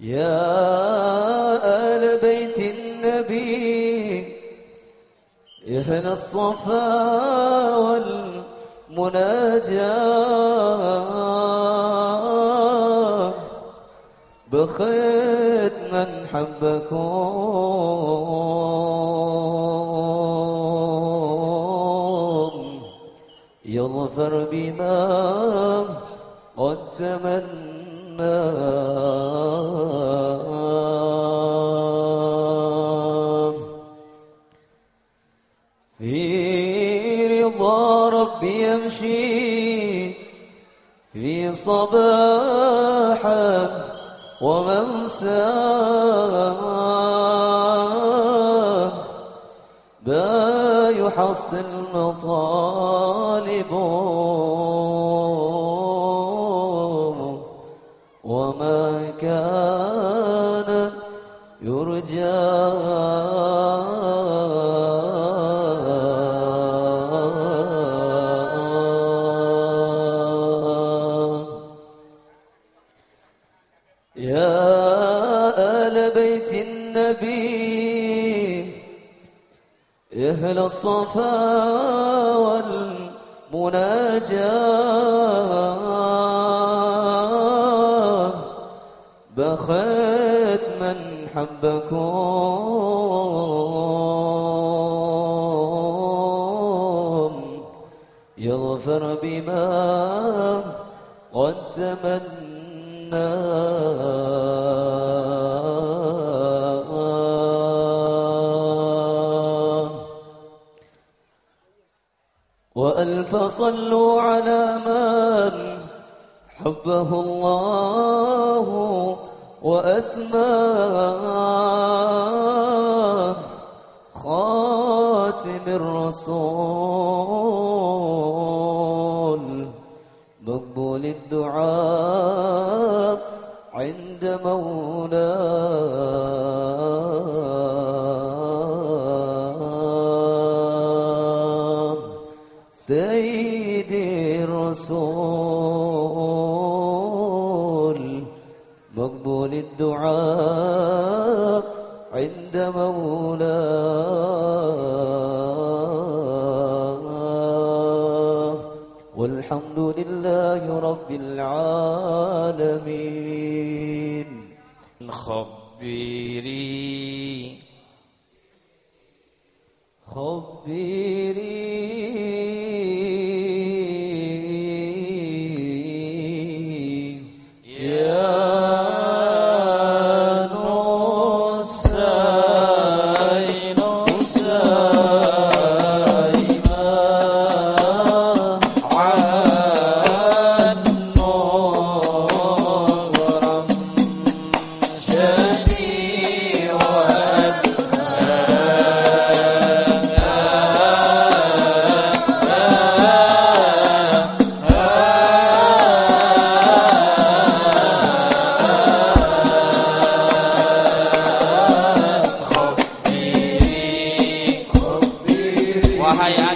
يا آل بيت النبي أهل الصفا والمناجاة بخيت من حبكم. يظفر بما قد في رضا ربي يمشي في صباحا وممساه با يحصل مطالب. وما كان يرجى يا آل بيت النبي أهل الصفا والمناجاة. بخيت من حبكم. يغفر بما قد تمنى. وألف صلوا على من حبه الله. وأسماه خاتم الرسول. مقبول الدعاء عند مولاه والحمد لله رب العالمين خبري Hai!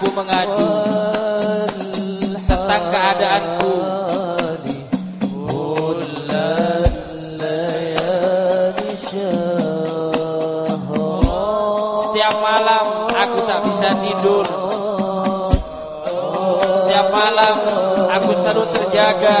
aku mengadu Tentang keadaanku. Setiap malam aku tak bisa tidur. Setiap malam aku selalu terjaga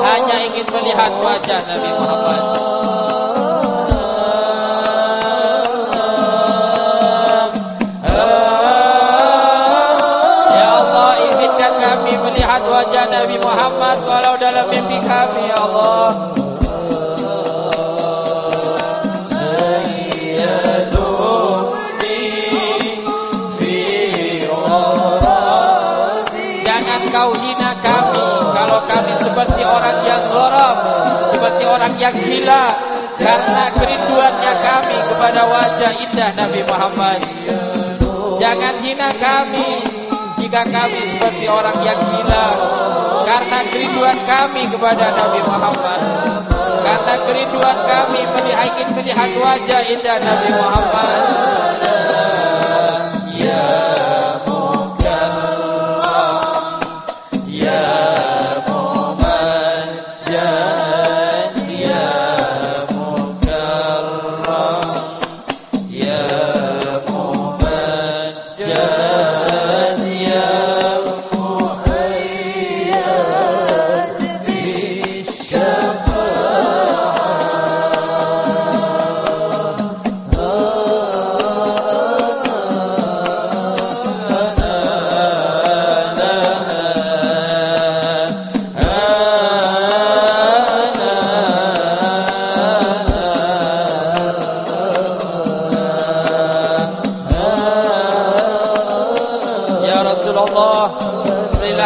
Hanya ingin melihat wajah Nabi Muhammad. Ya Allah izinkan kami melihat wajah Nabi Muhammad walau dalam mimpi kami ya Allah. Orang yang gila karena kerinduannya kami kepada wajah indah Nabi Muhammad. Jangan hina kami jika kami seperti orang yang gila karena kerinduan kami kepada Nabi Muhammad. Karena kerinduan kami melihat melihat wajah indah Nabi Muhammad.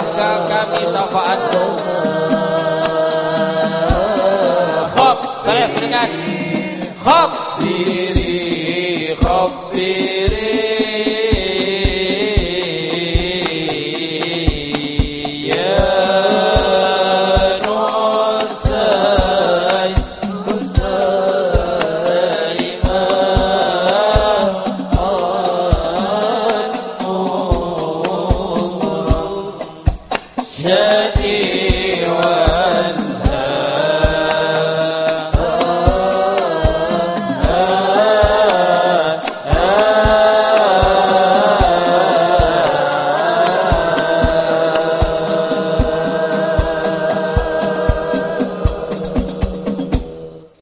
Berilah kami syafaatmu